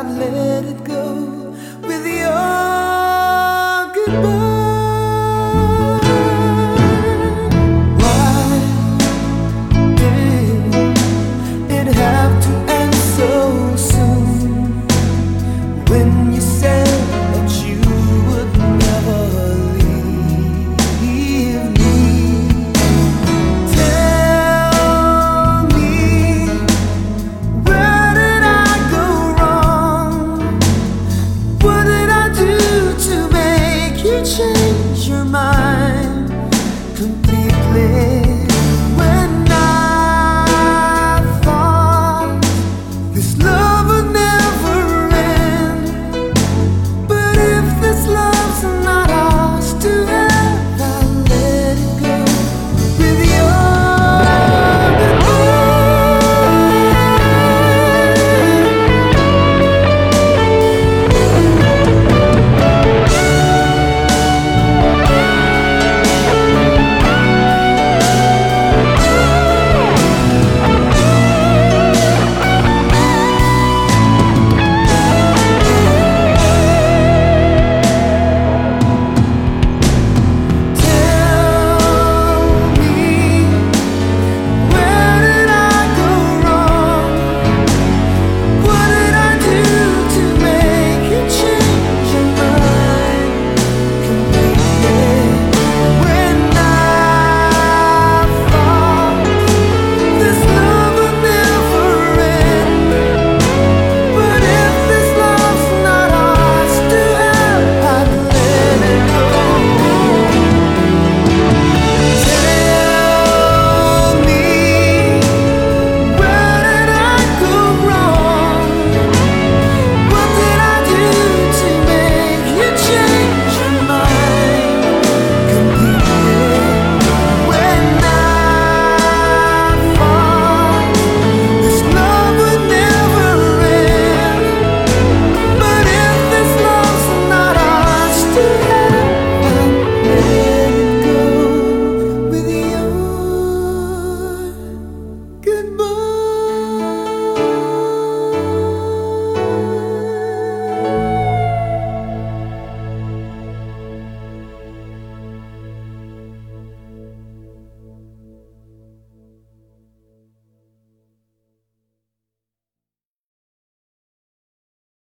I'd let it go with your me.